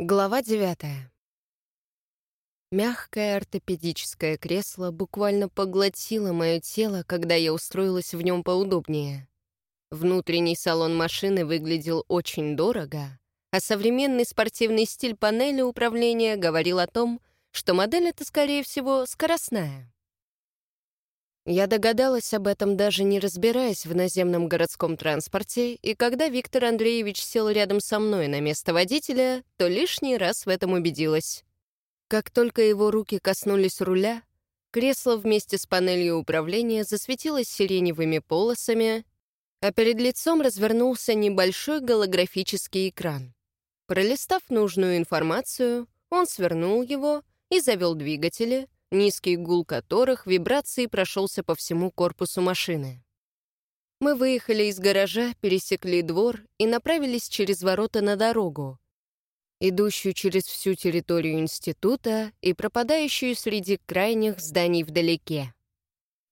Глава девятая. Мягкое ортопедическое кресло буквально поглотило мое тело, когда я устроилась в нем поудобнее. Внутренний салон машины выглядел очень дорого, а современный спортивный стиль панели управления говорил о том, что модель эта, скорее всего, скоростная. Я догадалась об этом, даже не разбираясь в наземном городском транспорте, и когда Виктор Андреевич сел рядом со мной на место водителя, то лишний раз в этом убедилась. Как только его руки коснулись руля, кресло вместе с панелью управления засветилось сиреневыми полосами, а перед лицом развернулся небольшой голографический экран. Пролистав нужную информацию, он свернул его и завел двигатели, низкий гул которых вибрацией прошелся по всему корпусу машины. Мы выехали из гаража, пересекли двор и направились через ворота на дорогу, идущую через всю территорию института и пропадающую среди крайних зданий вдалеке.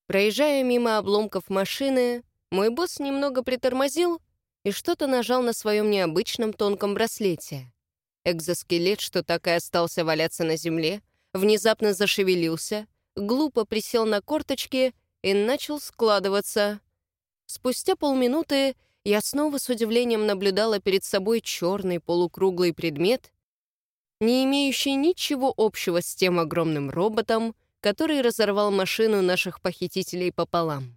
Проезжая мимо обломков машины, мой босс немного притормозил и что-то нажал на своем необычном тонком браслете. Экзоскелет, что так и остался валяться на земле, внезапно зашевелился, глупо присел на корточки и начал складываться. Спустя полминуты я снова с удивлением наблюдала перед собой черный полукруглый предмет, не имеющий ничего общего с тем огромным роботом, который разорвал машину наших похитителей пополам.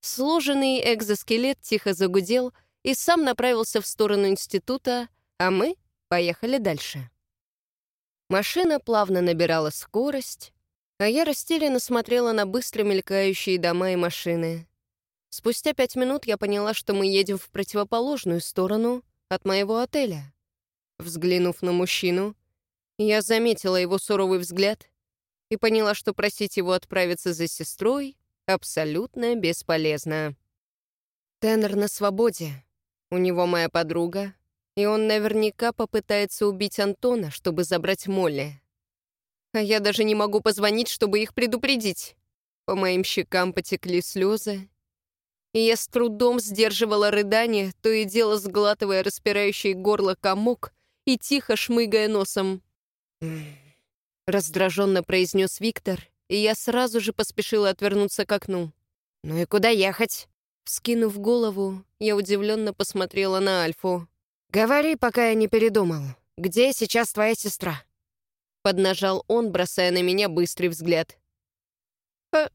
Сложенный экзоскелет тихо загудел и сам направился в сторону института, а мы поехали дальше. Машина плавно набирала скорость, а я растерянно смотрела на быстро мелькающие дома и машины. Спустя пять минут я поняла, что мы едем в противоположную сторону от моего отеля. Взглянув на мужчину, я заметила его суровый взгляд и поняла, что просить его отправиться за сестрой абсолютно бесполезно. Теннер на свободе. У него моя подруга, и он наверняка попытается убить Антона, чтобы забрать Молли. А я даже не могу позвонить, чтобы их предупредить. По моим щекам потекли слезы, и я с трудом сдерживала рыдание, то и дело сглатывая распирающий горло комок и тихо шмыгая носом. Раздраженно произнес Виктор, и я сразу же поспешила отвернуться к окну. «Ну и куда ехать?» Скинув голову, я удивленно посмотрела на Альфу. «Говори, пока я не передумал. Где сейчас твоя сестра?» Поднажал он, бросая на меня быстрый взгляд. «Э,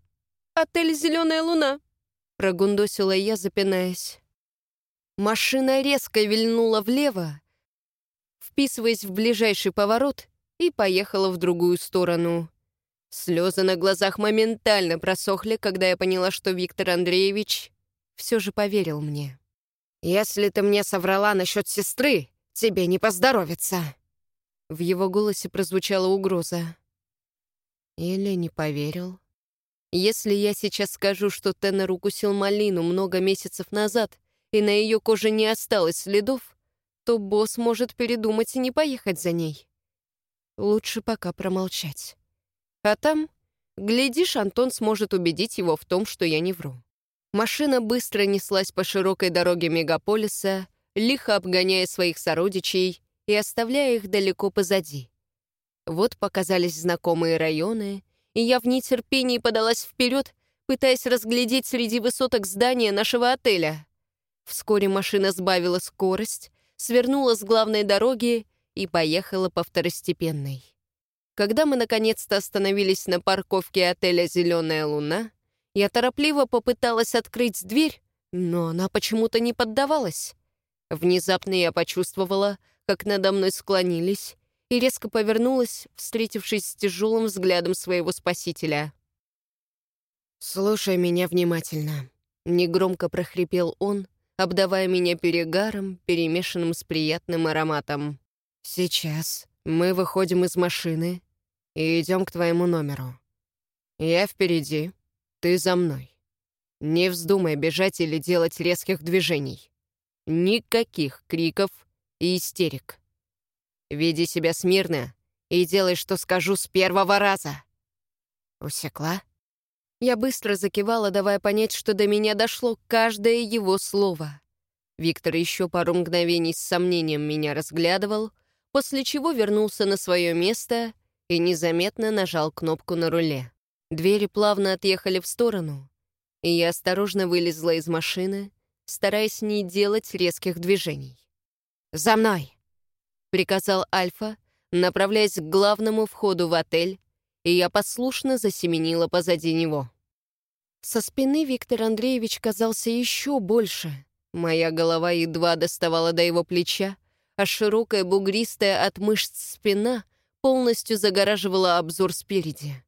«Отель «Зеленая луна», — прогундосила я, запинаясь. Машина резко вильнула влево, вписываясь в ближайший поворот, и поехала в другую сторону. Слезы на глазах моментально просохли, когда я поняла, что Виктор Андреевич все же поверил мне. «Если ты мне соврала насчет сестры, тебе не поздоровится!» В его голосе прозвучала угроза. Или не поверил. Если я сейчас скажу, что Теннер укусил малину много месяцев назад, и на ее коже не осталось следов, то босс может передумать и не поехать за ней. Лучше пока промолчать. А там, глядишь, Антон сможет убедить его в том, что я не вру. Машина быстро неслась по широкой дороге мегаполиса, лихо обгоняя своих сородичей и оставляя их далеко позади. Вот показались знакомые районы, и я в нетерпении подалась вперед, пытаясь разглядеть среди высоток здания нашего отеля. Вскоре машина сбавила скорость, свернула с главной дороги и поехала по второстепенной. Когда мы наконец-то остановились на парковке отеля «Зеленая луна», я торопливо попыталась открыть дверь, но она почему-то не поддавалась. Внезапно я почувствовала, как надо мной склонились, и резко повернулась, встретившись с тяжелым взглядом своего спасителя. «Слушай меня внимательно», — негромко прохрипел он, обдавая меня перегаром, перемешанным с приятным ароматом. «Сейчас мы выходим из машины и идем к твоему номеру. Я впереди, ты за мной. Не вздумай бежать или делать резких движений. Никаких криков и истерик. Веди себя смирно и делай, что скажу с первого раза. Усекла? Я быстро закивала, давая понять, что до меня дошло каждое его слово. Виктор еще пару мгновений с сомнением меня разглядывал, после чего вернулся на свое место и незаметно нажал кнопку на руле. Двери плавно отъехали в сторону, и я осторожно вылезла из машины, стараясь не делать резких движений. «За мной!» — приказал Альфа, направляясь к главному входу в отель, и я послушно засеменила позади него. Со спины Виктор Андреевич казался еще больше. Моя голова едва доставала до его плеча, а широкая бугристая от мышц спина полностью загораживала обзор спереди.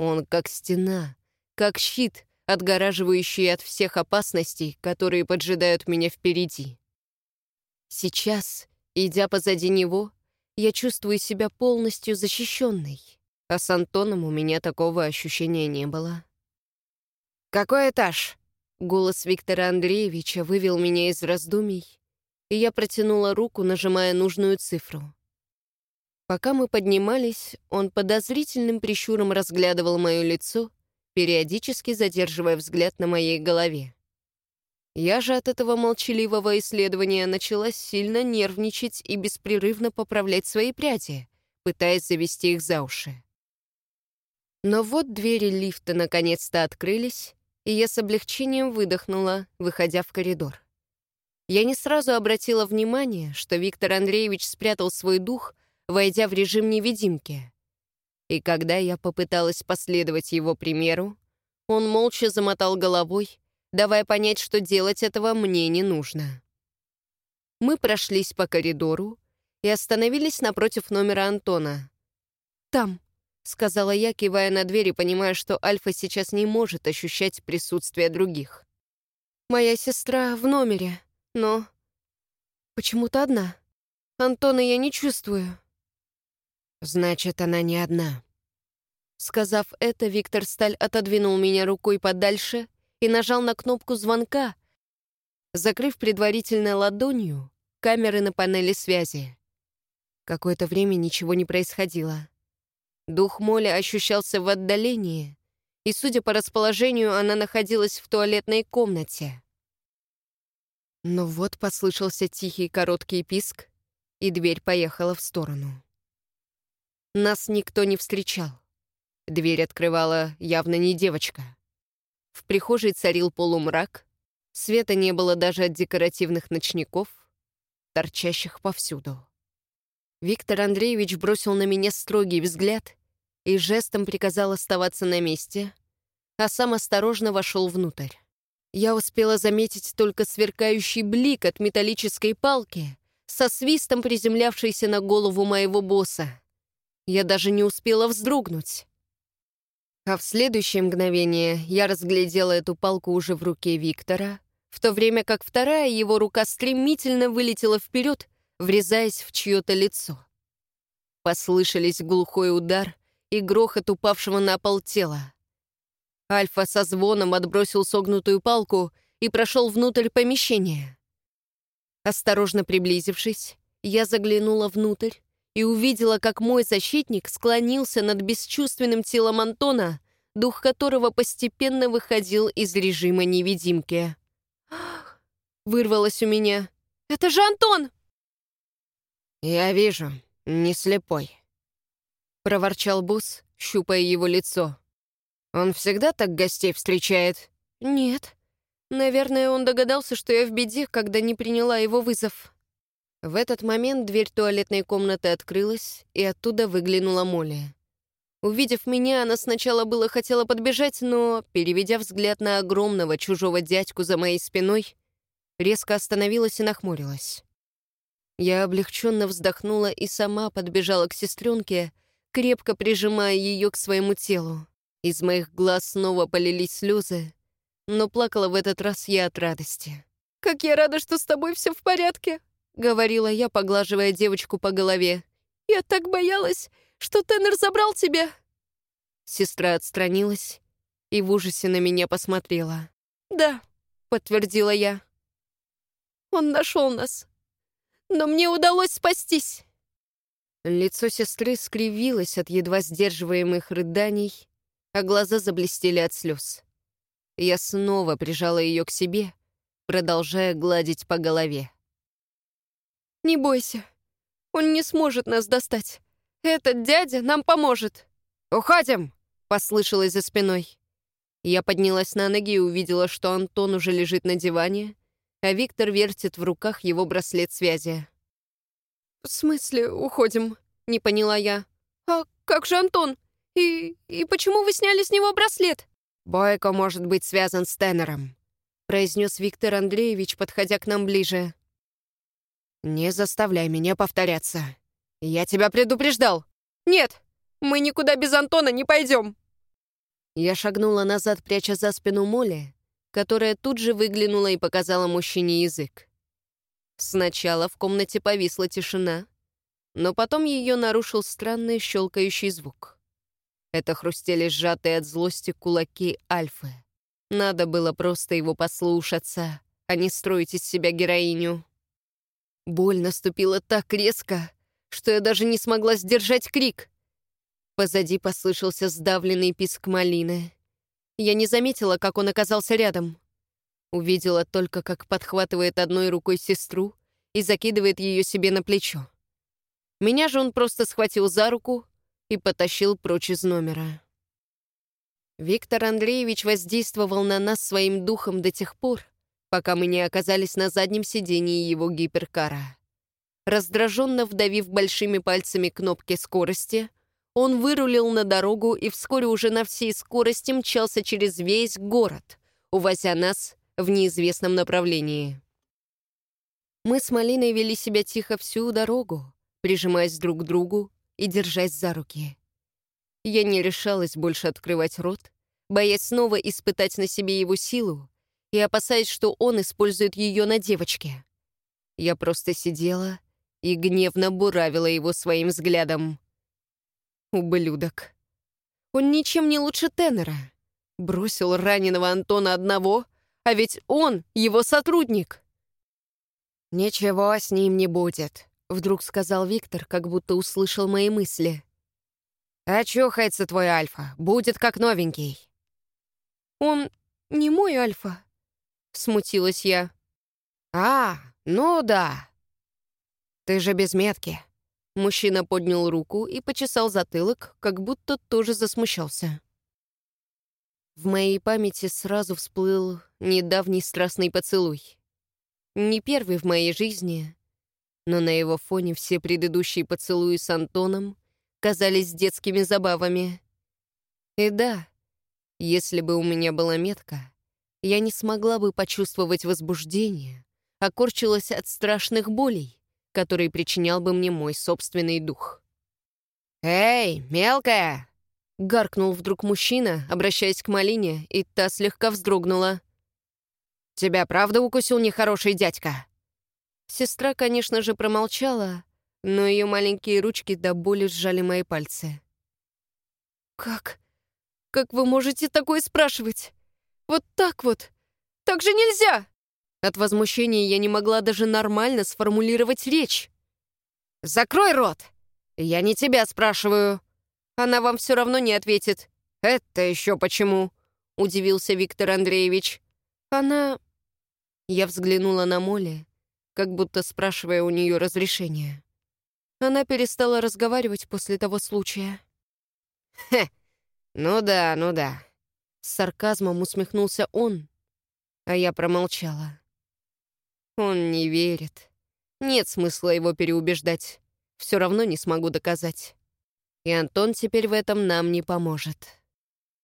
Он как стена, как щит, отгораживающий от всех опасностей, которые поджидают меня впереди. Сейчас, идя позади него, я чувствую себя полностью защищенной, а с Антоном у меня такого ощущения не было. «Какой этаж?» Голос Виктора Андреевича вывел меня из раздумий, и я протянула руку, нажимая нужную цифру. Пока мы поднимались, он подозрительным прищуром разглядывал мое лицо, периодически задерживая взгляд на моей голове. Я же от этого молчаливого исследования начала сильно нервничать и беспрерывно поправлять свои пряди, пытаясь завести их за уши. Но вот двери лифта наконец-то открылись, и я с облегчением выдохнула, выходя в коридор. Я не сразу обратила внимание, что Виктор Андреевич спрятал свой дух, войдя в режим невидимки. И когда я попыталась последовать его примеру, он молча замотал головой, давая понять, что делать этого мне не нужно. Мы прошлись по коридору и остановились напротив номера Антона. «Там», — сказала я, кивая на дверь и понимая, что Альфа сейчас не может ощущать присутствие других. «Моя сестра в номере, но почему-то одна. Антона я не чувствую». «Значит, она не одна». Сказав это, Виктор Сталь отодвинул меня рукой подальше и нажал на кнопку звонка, закрыв предварительно ладонью камеры на панели связи. Какое-то время ничего не происходило. Дух Моли ощущался в отдалении, и, судя по расположению, она находилась в туалетной комнате. Но вот послышался тихий короткий писк, и дверь поехала в сторону. Нас никто не встречал. Дверь открывала явно не девочка. В прихожей царил полумрак, света не было даже от декоративных ночников, торчащих повсюду. Виктор Андреевич бросил на меня строгий взгляд и жестом приказал оставаться на месте, а сам осторожно вошел внутрь. Я успела заметить только сверкающий блик от металлической палки, со свистом приземлявшейся на голову моего босса. Я даже не успела вздрогнуть. А в следующее мгновение я разглядела эту палку уже в руке Виктора, в то время как вторая его рука стремительно вылетела вперед, врезаясь в чье-то лицо. Послышались глухой удар и грохот упавшего на пол тела. Альфа со звоном отбросил согнутую палку и прошел внутрь помещения. Осторожно приблизившись, я заглянула внутрь и увидела, как мой защитник склонился над бесчувственным телом Антона, дух которого постепенно выходил из режима невидимки. «Ах!» — вырвалось у меня. «Это же Антон!» «Я вижу, не слепой», — проворчал босс, щупая его лицо. «Он всегда так гостей встречает?» «Нет. Наверное, он догадался, что я в беде, когда не приняла его вызов». В этот момент дверь туалетной комнаты открылась, и оттуда выглянула Молли. Увидев меня, она сначала было хотела подбежать, но, переведя взгляд на огромного чужого дядьку за моей спиной, резко остановилась и нахмурилась. Я облегченно вздохнула и сама подбежала к сестренке, крепко прижимая ее к своему телу. Из моих глаз снова полились слезы, но плакала в этот раз я от радости. «Как я рада, что с тобой все в порядке!» — говорила я, поглаживая девочку по голове. «Я так боялась, что Теннер забрал тебя!» Сестра отстранилась и в ужасе на меня посмотрела. «Да», — подтвердила я. «Он нашел нас, но мне удалось спастись!» Лицо сестры скривилось от едва сдерживаемых рыданий, а глаза заблестели от слез. Я снова прижала ее к себе, продолжая гладить по голове. «Не бойся. Он не сможет нас достать. Этот дядя нам поможет». «Уходим!» — послышалось за спиной. Я поднялась на ноги и увидела, что Антон уже лежит на диване, а Виктор вертит в руках его браслет связи. «В смысле уходим?» — не поняла я. «А как же Антон? И, и почему вы сняли с него браслет?» «Бойко может быть связан с Теннером», — произнес Виктор Андреевич, подходя к нам ближе. «Не заставляй меня повторяться. Я тебя предупреждал». «Нет, мы никуда без Антона не пойдем». Я шагнула назад, пряча за спину Молли, которая тут же выглянула и показала мужчине язык. Сначала в комнате повисла тишина, но потом ее нарушил странный щелкающий звук. Это хрустели сжатые от злости кулаки Альфы. Надо было просто его послушаться, а не строить из себя героиню. Боль наступила так резко, что я даже не смогла сдержать крик. Позади послышался сдавленный писк малины. Я не заметила, как он оказался рядом. Увидела только, как подхватывает одной рукой сестру и закидывает ее себе на плечо. Меня же он просто схватил за руку и потащил прочь из номера. Виктор Андреевич воздействовал на нас своим духом до тех пор, пока мы не оказались на заднем сидении его гиперкара. Раздраженно вдавив большими пальцами кнопки скорости, он вырулил на дорогу и вскоре уже на всей скорости мчался через весь город, увозя нас в неизвестном направлении. Мы с Малиной вели себя тихо всю дорогу, прижимаясь друг к другу и держась за руки. Я не решалась больше открывать рот, боясь снова испытать на себе его силу и опасаясь, что он использует ее на девочке. Я просто сидела и гневно буравила его своим взглядом. Ублюдок. Он ничем не лучше Теннера. Бросил раненого Антона одного, а ведь он его сотрудник. «Ничего с ним не будет», — вдруг сказал Виктор, как будто услышал мои мысли. «Очухается твой Альфа, будет как новенький». «Он не мой Альфа», — смутилась я. «А, ну да. Ты же без метки». Мужчина поднял руку и почесал затылок, как будто тоже засмущался. В моей памяти сразу всплыл недавний страстный поцелуй. Не первый в моей жизни, но на его фоне все предыдущие поцелуи с Антоном казались детскими забавами. И да, если бы у меня была метка, я не смогла бы почувствовать возбуждение, а корчилась от страшных болей который причинял бы мне мой собственный дух. «Эй, мелкая!» — гаркнул вдруг мужчина, обращаясь к Малине, и та слегка вздрогнула. «Тебя правда укусил нехороший дядька?» Сестра, конечно же, промолчала, но ее маленькие ручки до боли сжали мои пальцы. «Как? Как вы можете такое спрашивать? Вот так вот? Так же нельзя!» От возмущения я не могла даже нормально сформулировать речь. «Закрой рот! Я не тебя спрашиваю!» Она вам все равно не ответит. «Это еще почему?» — удивился Виктор Андреевич. «Она...» Я взглянула на Молли, как будто спрашивая у нее разрешения. Она перестала разговаривать после того случая. «Хе, ну да, ну да». С сарказмом усмехнулся он, а я промолчала. Он не верит. Нет смысла его переубеждать. Все равно не смогу доказать. И Антон теперь в этом нам не поможет.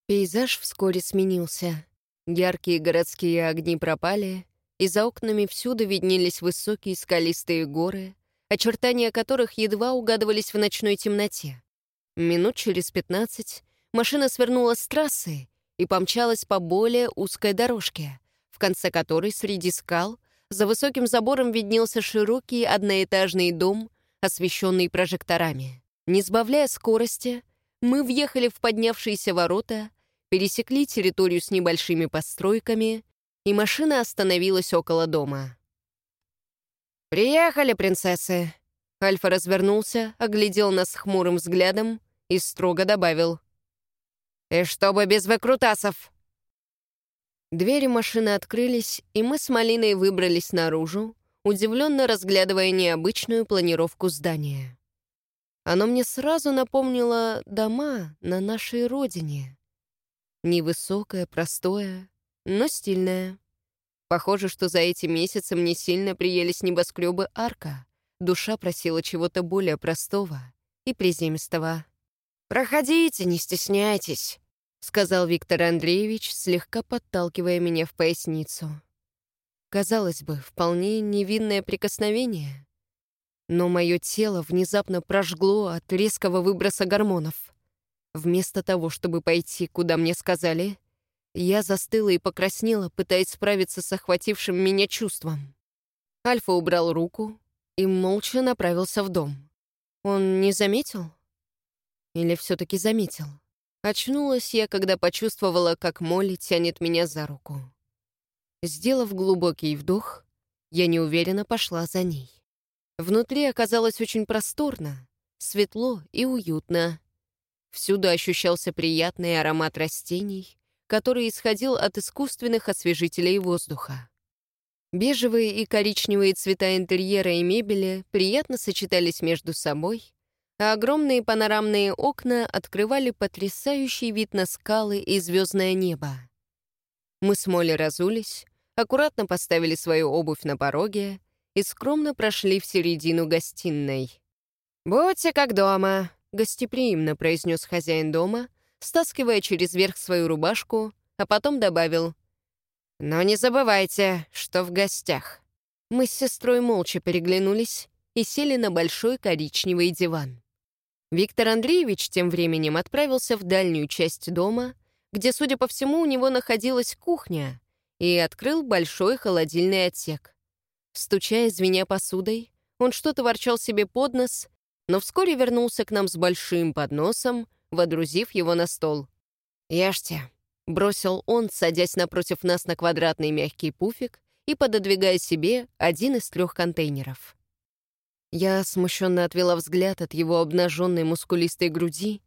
Пейзаж вскоре сменился. Яркие городские огни пропали, и за окнами всюду виднелись высокие скалистые горы, очертания которых едва угадывались в ночной темноте. Минут через пятнадцать машина свернула с трассы и помчалась по более узкой дорожке, в конце которой среди скал за высоким забором виднелся широкий одноэтажный дом, освещенный прожекторами. Не сбавляя скорости, мы въехали в поднявшиеся ворота, пересекли территорию с небольшими постройками, и машина остановилась около дома. «Приехали, принцессы!» Альфа развернулся, оглядел нас хмурым взглядом и строго добавил. «И чтобы без выкрутасов!» Двери машины открылись, и мы с Малиной выбрались наружу, удивленно разглядывая необычную планировку здания. Оно мне сразу напомнило дома на нашей родине. Невысокое, простое, но стильное. Похоже, что за эти месяцы мне сильно приелись небоскребы арка. Душа просила чего-то более простого и приземистого. «Проходите, не стесняйтесь», — сказал Виктор Андреевич, слегка подталкивая меня в поясницу. Казалось бы, вполне невинное прикосновение. Но мое тело внезапно прожгло от резкого выброса гормонов. Вместо того, чтобы пойти, куда мне сказали, я застыла и покраснела, пытаясь справиться с охватившим меня чувством. Альфа убрал руку и молча направился в дом. Он не заметил? Или все таки заметил? Очнулась я, когда почувствовала, как Молли тянет меня за руку. Сделав глубокий вдох, я неуверенно пошла за ней. Внутри оказалось очень просторно, светло и уютно. Всюду ощущался приятный аромат растений, который исходил от искусственных освежителей воздуха. Бежевые и коричневые цвета интерьера и мебели приятно сочетались между собой, а огромные панорамные окна открывали потрясающий вид на скалы и звездное небо. Мы с Молли разулись, аккуратно поставили свою обувь на пороге и скромно прошли в середину гостиной. «Будьте как дома», — гостеприимно произнес хозяин дома, стаскивая через верх свою рубашку, а потом добавил. «Но не забывайте, что в гостях». Мы с сестрой молча переглянулись и сели на большой коричневый диван. Виктор Андреевич тем временем отправился в дальнюю часть дома, где, судя по всему, у него находилась кухня, и открыл большой холодильный отсек. Стучая, звеня посудой, он что-то ворчал себе под нос, но вскоре вернулся к нам с большим подносом, водрузив его на стол. «Ешьте», — бросил он, садясь напротив нас на квадратный мягкий пуфик и пододвигая себе один из трех контейнеров. Я смущенно отвела взгляд от его обнаженной мускулистой груди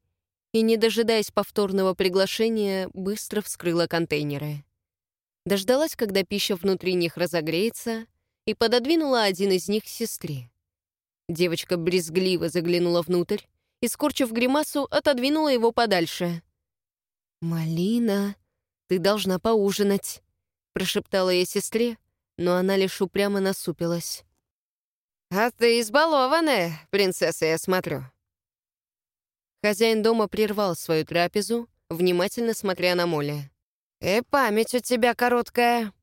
и, не дожидаясь повторного приглашения, быстро вскрыла контейнеры дождалась, когда пища внутри них разогреется, и пододвинула один из них сестре. Девочка брезгливо заглянула внутрь и, скорчив гримасу, отодвинула его подальше. «Малина, ты должна поужинать», — прошептала я сестре, но она лишь упрямо насупилась. «А ты избалованная, принцесса, я смотрю». Хозяин дома прервал свою трапезу, внимательно смотря на Молли. «И память у тебя короткая.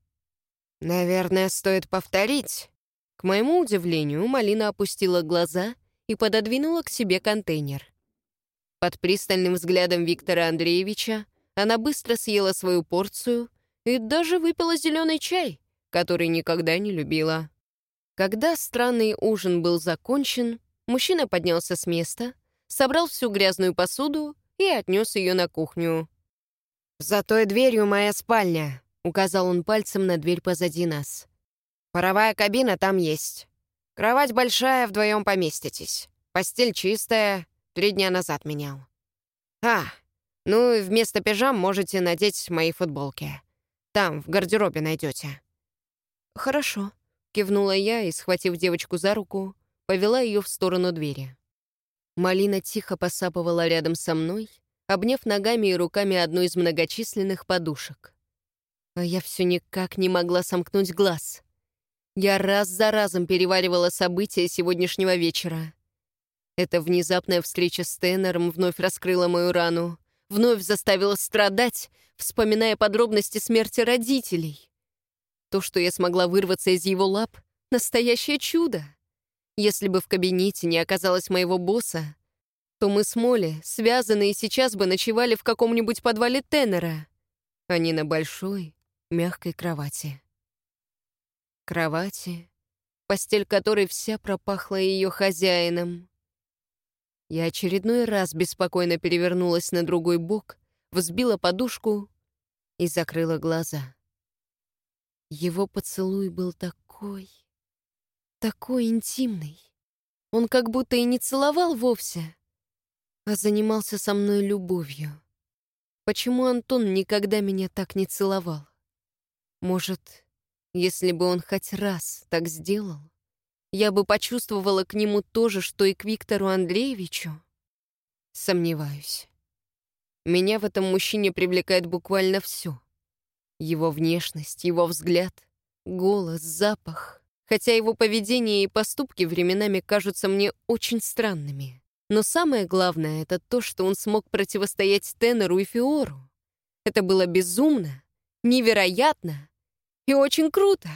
Наверное, стоит повторить». К моему удивлению, Малина опустила глаза и пододвинула к себе контейнер. Под пристальным взглядом Виктора Андреевича она быстро съела свою порцию и даже выпила зеленый чай, который никогда не любила. Когда странный ужин был закончен, мужчина поднялся с места, собрал всю грязную посуду и отнес ее на кухню. «За той дверью моя спальня», — указал он пальцем на дверь позади нас. «Паровая кабина там есть. Кровать большая, вдвоем поместитесь. Постель чистая, три дня назад менял. А, ну и вместо пижам можете надеть мои футболки. Там, в гардеробе найдете. «Хорошо», — кивнула я и, схватив девочку за руку, повела ее в сторону двери. Малина тихо посапывала рядом со мной, обняв ногами и руками одну из многочисленных подушек. А я все никак не могла сомкнуть глаз. Я раз за разом переваривала события сегодняшнего вечера. Эта внезапная встреча с Теннером вновь раскрыла мою рану, вновь заставила страдать, вспоминая подробности смерти родителей. То, что я смогла вырваться из его лап — настоящее чудо. Если бы в кабинете не оказалось моего босса, то мы с Молли, связанные, сейчас бы ночевали в каком-нибудь подвале Теннера, а не на большой, мягкой кровати. Кровати, постель которой вся пропахла ее хозяином. Я очередной раз беспокойно перевернулась на другой бок, взбила подушку и закрыла глаза. Его поцелуй был такой, такой интимный. Он как будто и не целовал вовсе, а занимался со мной любовью. Почему Антон никогда меня так не целовал? Может, Если бы он хоть раз так сделал, я бы почувствовала к нему то же, что и к Виктору Андреевичу. Сомневаюсь. Меня в этом мужчине привлекает буквально все. Его внешность, его взгляд, голос, запах. Хотя его поведение и поступки временами кажутся мне очень странными. Но самое главное — это то, что он смог противостоять Теннеру и Фиору. Это было безумно, невероятно и очень круто.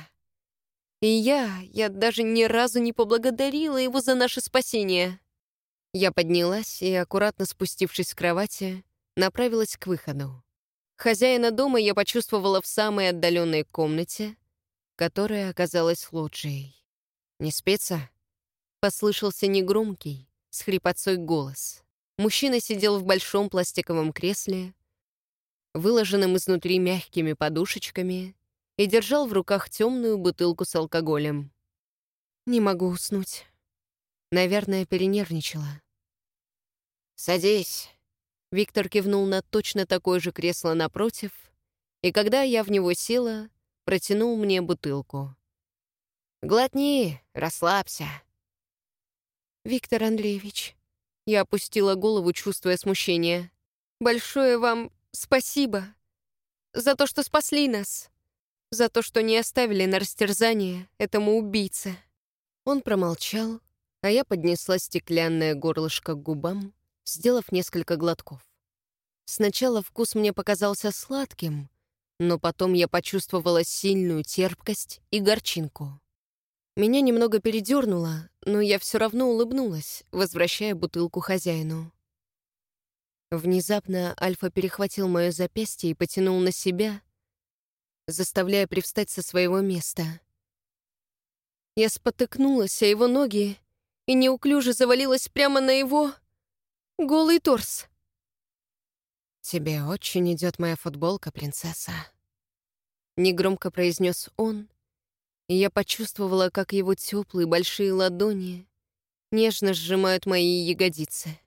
И я, я даже ни разу не поблагодарила его за наше спасение. Я поднялась и, аккуратно спустившись с кровати, направилась к выходу. Хозяина дома я почувствовала в самой отдаленной комнате, которая оказалась лоджией. «Не спится?» — послышался негромкий, с хрипотцой голос. Мужчина сидел в большом пластиковом кресле, выложенном изнутри мягкими подушечками, и держал в руках темную бутылку с алкоголем. «Не могу уснуть. Наверное, перенервничала». «Садись». Виктор кивнул на точно такое же кресло напротив, и когда я в него села, протянул мне бутылку. «Глотни, расслабься». «Виктор Андреевич», я опустила голову, чувствуя смущение. «Большое вам спасибо за то, что спасли нас, за то, что не оставили на растерзание этому убийце». Он промолчал, а я поднесла стеклянное горлышко к губам, сделав несколько глотков. Сначала вкус мне показался сладким, но потом я почувствовала сильную терпкость и горчинку. Меня немного передернуло, но я все равно улыбнулась, возвращая бутылку хозяину. Внезапно Альфа перехватил мое запястье и потянул на себя, заставляя привстать со своего места. Я спотыкнулась о его ноги и неуклюже завалилась прямо на его голый торс. «Тебе очень идет моя футболка, принцесса», — негромко произнес он, и я почувствовала, как его теплые большие ладони нежно сжимают мои ягодицы.